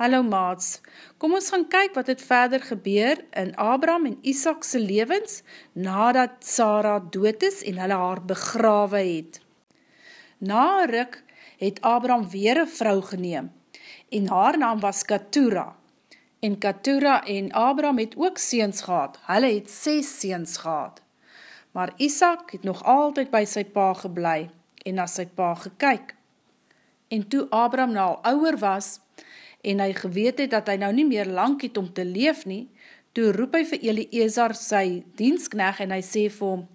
Hallo maats, kom ons gaan kyk wat het verder gebeur in Abraham en Isaacse levens nadat Sarah dood is en hulle haar begrawe het. Na ruk het Abraham weer een vrou geneem en haar naam was Katura. En Katura en Abraham het ook seens gehad, hulle het ses seens gehad. Maar Isaac het nog altyd by sy pa geblei en na sy pa gekyk. En toe Abraham nou al ouwer was, en hy geweet het dat hy nou nie meer lang het om te leef nie, toe roep hy vir Eliezer sy dienskneg en hy sê vir hom,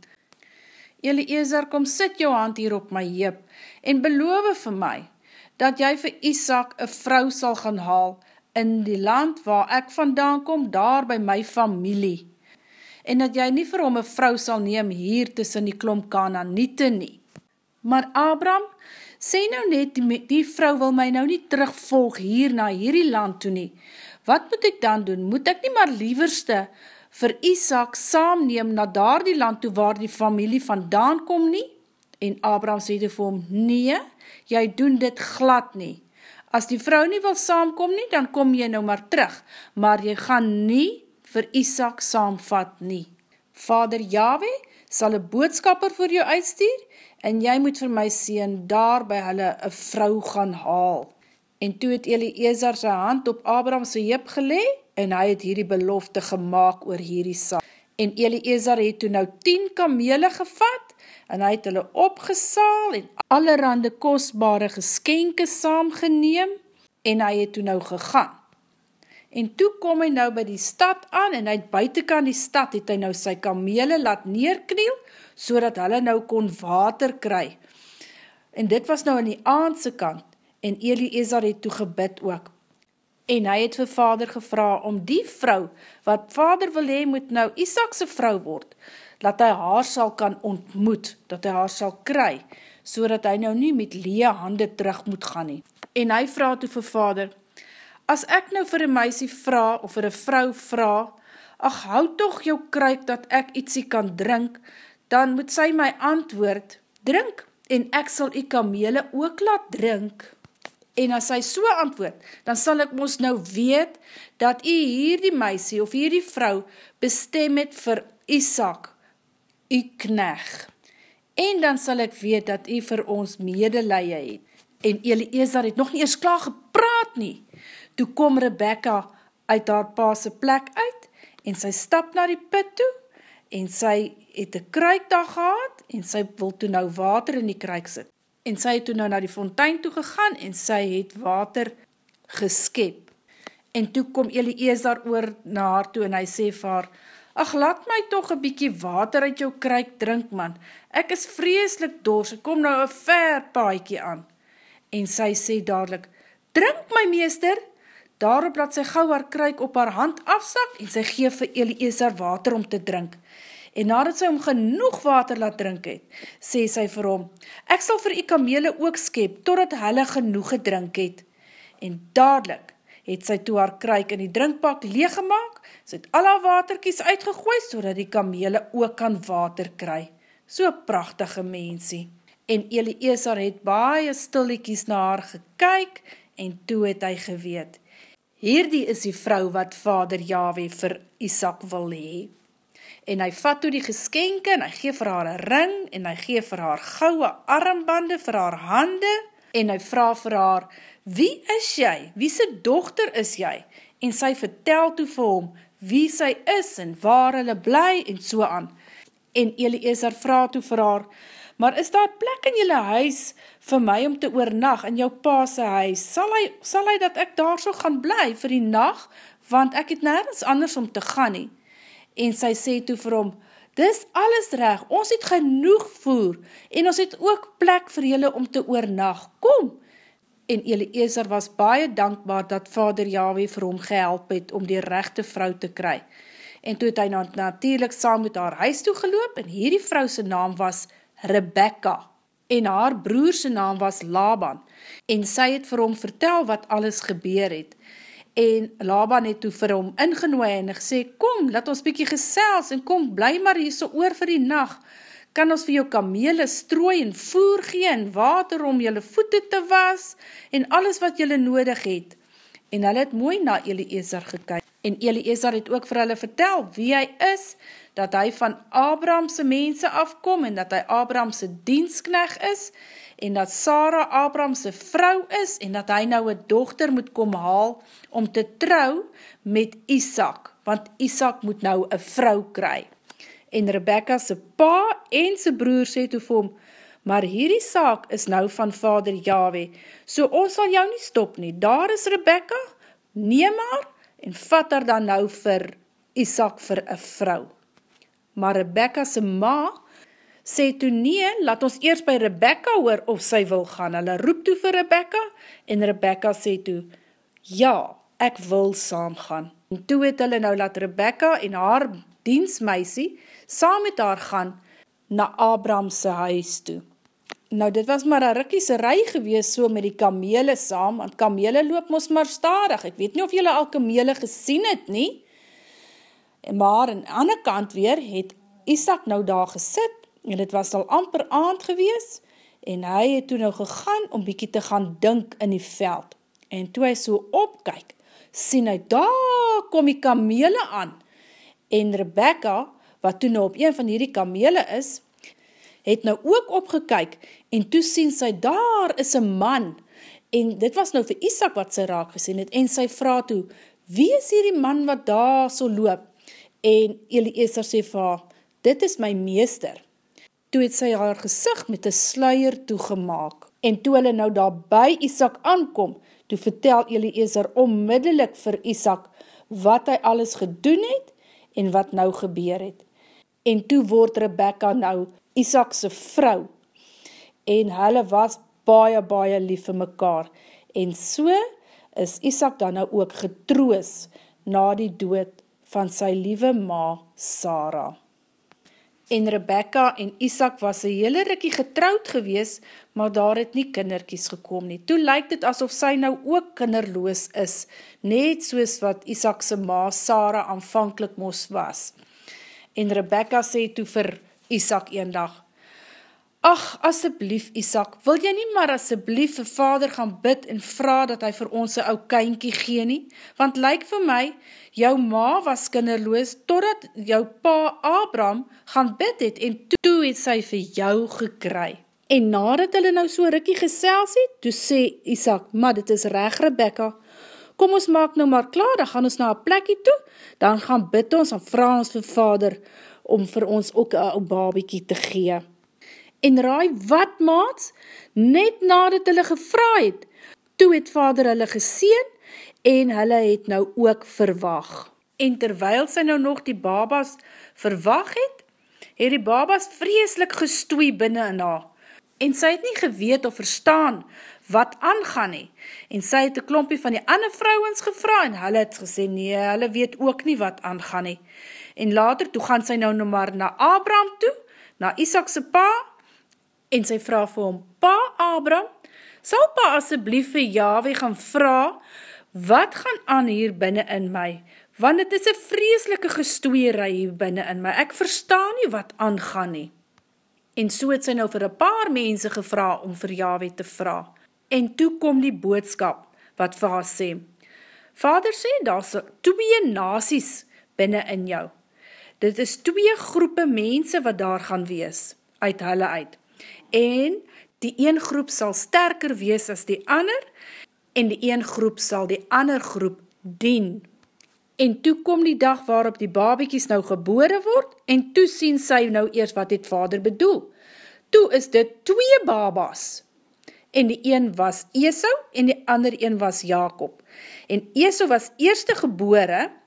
Eliezer, kom sit jou hand hier op my heep en beloof vir my, dat jy vir Isaac een vrou sal gaan haal in die land waar ek vandaan kom, daar by my familie, en dat jy nie vir hom een vrou sal neem hier tussen die klomp Kanaaniete nie. Maar Abraham, sê nou net, die, die vrou wil my nou nie terugvolg hier na hierdie land toe nie. Wat moet ek dan doen? Moet ek nie maar lieverste vir Isaac saamneem na daar die land toe waar die familie vandaan kom nie? En Abraham sê toe vir hom, nee, jy doen dit glad nie. As die vrou nie wil saamkom nie, dan kom jy nou maar terug, maar jy gaan nie vir Isaac saamvat nie. Vader Yahweh sal een boodskapper vir jou uitstuur, en jy moet vir my sien daar by hulle een vrou gaan haal. En toe het Eliezer sy hand op Abraham sy heep gelee, en hy het hierdie belofte gemaakt oor hierdie saak. En Eliezer het toe nou 10 kamele gevat, en hy het hulle opgesaal, en allerhande kostbare geskenke saamgeneem, en hy het toe nou gegaan. En toe kom hy nou by die stad aan, en hy het buitenkant die stad, het hy nou sy kamele laat neerkniel, so dat hulle nou kon water kry. En dit was nou aan die aandse kant, en Eliezer het toe gebid ook. En hy het vir vader gevra om die vrou, wat vader wil hee, moet nou Isaacse vrou word, dat hy haar sal kan ontmoet, dat hy haar sal kry, so dat hy nou nie met lee hande terug moet gaan nie. En hy vraag toe vir vader, as ek nou vir een meisie vraag, of vir een vrou vraag, ach, hou toch jou kruik, dat ek ietsie kan drink, dan moet sy my antwoord, drink, en ek sal die kamele ook laat drink. En as sy so antwoord, dan sal ek ons nou weet, dat jy hierdie meisie, of hierdie vrou, bestem het vir Isaac, jy kneg. En dan sal ek weet, dat jy vir ons medeleie het. En Eliezer het nog nie eens klaar gepraat nie. Toe kom Rebecca uit haar paase plek uit, en sy stap na die put toe, en sy het een kruik daar gehad, en sy wil toe nou water in die kruik sit. En sy het toe nou na die fontein toe gegaan, en sy het water geskep. En toe kom Eliezer oor na haar toe, en hy sê vir haar, Ach, laat my toch een bykie water uit jou kruik drink, man. Ek is vreeslik dors, ek kom nou een ver paaikie aan. En sy sê dadelijk, Drink my meester! Daarop laat sy gauw haar kruik op haar hand afsak, en sy geef vir Eliezer water om te drink en nadat sy hom genoeg water laat drink het, sê sy vir hom, ek sal vir die kamele ook skep, totdat hulle genoeg gedrink het. En dadelijk het sy toe haar kruik in die drinkpak leeggemaak, sy het al haar waterkies uitgegooi, so die kamele ook kan water kry. So prachtige mensie. En Eliezer het baie stilliekies na haar gekyk, en toe het hy geweet, hierdie is die vrou wat vader Yahweh vir Isaac wil hee en hy vat toe die geskenke en hy gee vir haar een ring en hy gee vir haar gouwe armbande vir haar hande en hy vraag vir haar, wie is jy? Wie sy dochter is jy? En sy vertel toe vir hom wie sy is en waar hulle bly en so aan. En Eliezer vraag toe vir haar, maar is daar plek in jylle huis vir my om te oornag in jou paase huis? Sal hy, sal hy dat ek daar so gaan bly vir die nacht, want ek het nergens anders om te gaan nie en sy sê toe vir hom, dis alles reg, ons het genoeg voer, en ons het ook plek vir julle om te oornag, kom! En Eliezer was baie dankbaar dat vader Yahweh vir hom gehelp het om die rechte vrou te kry. En toe het hy natuurlijk saam met haar huis toe geloop, en hierdie vrouwse naam was Rebecca, en haar broerse naam was Laban, en sy het vir hom vertel wat alles gebeur het, en Laban het toe vir hom ingenooi en gesê, kom, laat ons bykie gesels en kom, bly maar hier so oor vir die nacht, kan ons vir jou kamele strooi en voer gee en water om jylle voete te was en alles wat jylle nodig het. en hulle het mooi na Eliezer gekyk. En Eliezer het ook vir hulle vertel wie hy is, dat hy van Abrahamse mense afkom en dat hy Abrahamse dienskneg is en dat Sarah Abrahamse vrou is en dat hy nou een dochter moet kom haal om te trou met Isaac, want Isaac moet nou een vrou kry. En Rebecca se pa en se broer sê toe vir hom, maar hierdie saak is nou van vader Yahweh, so ons sal jou nie stop nie, daar is Rebecca, neem maar, en vat haar dan nou vir Isaac vir een vrou. Maar Rebecca se ma sê toe nee, laat ons eers by Rebecca hoor of sy wil gaan. Hulle roep toe vir Rebecca en Rebecca sê toe, ja, ek wil saam gaan. En toe het hulle nou laat Rebecca en haar diensmeisie saam met haar gaan na Abrahamse huis toe. Nou, dit was maar een rikkiese rij gewees so met die kamele saam, want kamele loop ons maar starig. Ek weet nie of julle al kamele gesien het nie. Maar aan die ander kant weer het Isaac nou daar gesit en het was al amper aand gewees en hy het toe nou gegaan om bykie te gaan dink in die veld. En toe hy so opkyk, sien hy, daar kom die kamele aan. En Rebecca, wat toe nou op een van hierdie kamele is, het nou ook opgekyk en toe sien sy, daar is een man, en dit was nou vir Isaac wat sy raak gesien het, en sy vraag toe, wie is hierdie man wat daar so loop? En Eliezer sê vir haar, dit is my meester. Toe het sy haar gezicht met een sluier toegemaak, en toe hulle nou daar by Isaac aankom, toe vertel Eliezer onmiddellik vir Isaac, wat hy alles gedoen het, en wat nou gebeur het. En toe word Rebecca nou Isaacse vrou, en hulle was baie, baie lief vir mekaar, en so is Isaac dan nou ook getroos na die dood van sy liewe ma, Sarah. En Rebecca en Isaac was een hele rikkie getrouwd gewees, maar daar het nie kinderkies gekom nie. Toe lyk dit asof sy nou ook kinderloos is, net soos wat Isaacse ma, Sarah, aanvankelijk mos was. En Rebecca sê toe vir Isaac een dag, Ach, asseblief Isaac, wil jy nie maar asseblief vir vader gaan bid en vraag dat hy vir ons een ou kynkie gee nie? Want lyk vir my, jou ma was kinderloos, totdat jou pa Abraham gaan bid het en toe het sy vir jou gekry. En nadat hulle nou so rikkie gesels het, toe sê Isaac, maar dit is reg Rebecca, kom ons maak nou maar klaar, dan gaan ons na een plekkie toe, dan gaan bid ons en vraag ons vir vader, om vir ons ook een babiekie te gee. En raai wat maats? Net nadat hulle gevra het, toe het vader hulle geseen en hulle het nou ook verwag. En terwyl sy nou nog die babas verwag het, het die babas vreeslik gestoei binnen in haar. En sy het nie geweet of verstaan wat aangaan nie. En sy het een klompie van die ander vrouwens gevra en hulle het gesê, nee, hulle weet ook nie wat aangaan nie. En later, toe gaan sy nou nou maar na Abraham toe, na Isaacse pa, en sy vraag vir hom, Pa Abraham, sal pa asseblief vir Yahweh gaan vraag, wat gaan aan hier binnen in my? Want het is een vreeslike gestoeierij hier binnen in my, ek verstaan nie wat aangaan nie. En so het sy nou vir een paar mense gevra om vir Yahweh te vraag. En toe kom die boodskap wat vir haar sê, Vader sê, daar is twee nasies binnen in jou. Dit is twee groepe mense wat daar gaan wees, uit hulle uit. En die een groep sal sterker wees as die ander, en die een groep sal die ander groep dien. En toe kom die dag waarop die babiekies nou gebore word, en toe sien sy nou eers wat het vader bedoel. Toe is dit twee babas, en die een was Esau, en die ander een was Jacob. En Esau was eerste gebore, en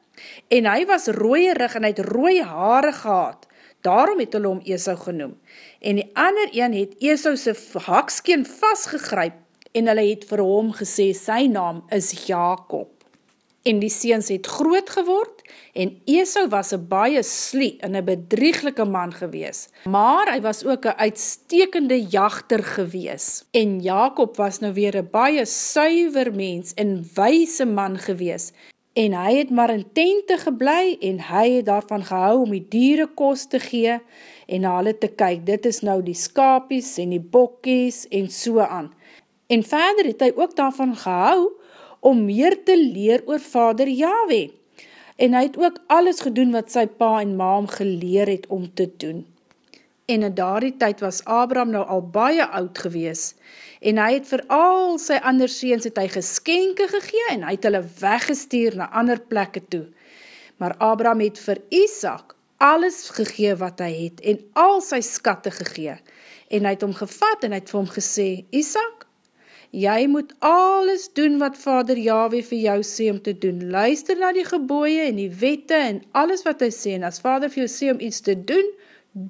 hy was rooie rig en hy het rooie haare gehad, daarom het hulle om Esau genoem. En die ander een het Esau sy hakskeen vastgegryp en hulle het vir hom gesê sy naam is Jacob. En die seens het groot geword en Esau was een baie slie en een bedrieglike man gewees. Maar hy was ook een uitstekende jachter gewees. En Jacob was nou weer een baie suiver mens en wijse man gewees en hy het maar in tente geblei en hy het daarvan gehou om die dieren kost te gee en na hulle te kyk, dit is nou die skapies en die bokkies en so aan. En verder het hy ook daarvan gehou om meer te leer oor vader Yahweh. En hy het ook alles gedoen wat sy pa en ma hom geleer het om te doen. En in daardie tyd was Abraham nou al baie oud gewees, en hy het vir al sy ander seens het hy geskenke gegee, en hy het hulle weggestuur na ander plekke toe. Maar Abraham het vir Isaac alles gegee wat hy het, en al sy skatte gegee, en hy het hom gevat, en hy het vir hom gesê, Isaac, jy moet alles doen wat vader Yahweh vir jou sê om te doen, luister na die geboeie en die wette en alles wat hy sê, en as vader vir jou sê om iets te doen,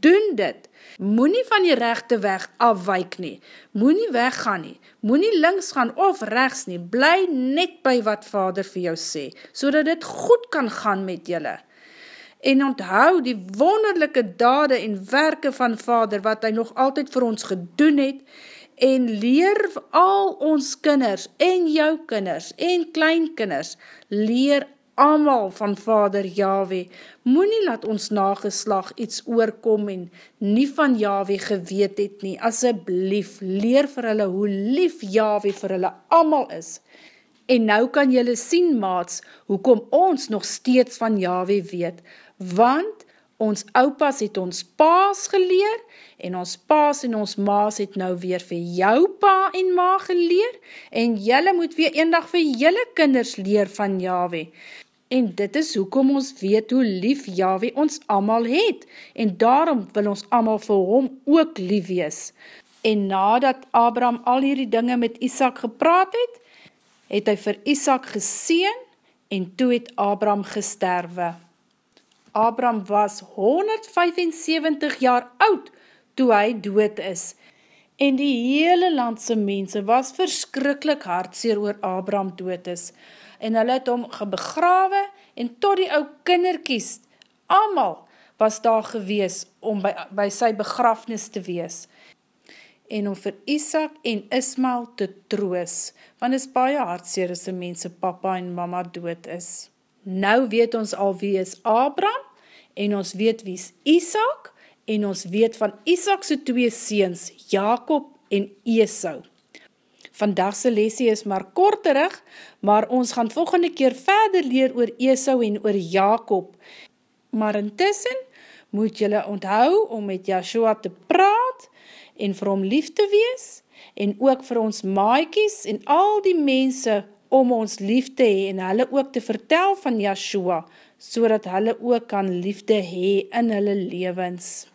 doen dit, Moe nie van die rechte weg afwyk nie, moe nie weggaan nie, moe nie links gaan of rechts nie, bly net by wat vader vir jou sê, so dat dit goed kan gaan met julle. En onthou die wonderlijke dade en werke van vader, wat hy nog altyd vir ons gedoen het, en leer al ons kinders, en jou kinders, en kleinkinders, leer amal van vader Yahweh, moet nie laat ons nageslag iets oorkom en nie van Yahweh geweet het nie, asseblief, leer vir hulle hoe lief Yahweh vir hulle amal is. En nou kan jylle sien, maats, hoekom ons nog steeds van Yahweh weet, want ons oupas het ons paas geleer, en ons paas en ons maas het nou weer vir jou pa en ma geleer, en jylle moet weer eendag vir jylle kinders leer van Yahweh. En dit is hoekom ons weet hoe lief Yahweh ons amal het, en daarom wil ons amal vir hom ook lief wees. En nadat Abraham al hierdie dinge met Isaac gepraat het, het hy vir Isaac geseen, en toe het Abraham gesterwe. Abraham was 175 jaar oud, toe hy dood is, en die hele landse mense was verskrikkelijk hartseer oor Abraham dood is, en hulle het hom gebegrawe en tot die ou kinderkies, amal was daar gewees om by, by sy begrafnis te wees en om vir Isaac en Ismael te troos, want is baie hartseer as die mense papa en mama dood is. Nou weet ons al wie is Abraham, en ons weet wie is Isaac, en ons weet van Isaacse twee seens, Jacob en Esau. Vandagse lesie is maar korterig, maar ons gaan volgende keer verder leer oor Esau en oor Jacob. Maar intussen moet jylle onthou om met Joshua te praat en vir hom lief te wees en ook vir ons maaikies en al die mense om ons lief te hee en hulle ook te vertel van Joshua, so dat hulle ook kan liefde hee in hulle levens.